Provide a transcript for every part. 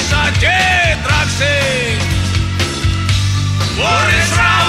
красоте драксы. Горы сразу.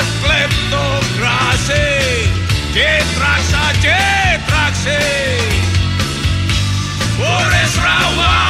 μας κλέπτο κρασί και τράξα και τράξε Ωρες ραγά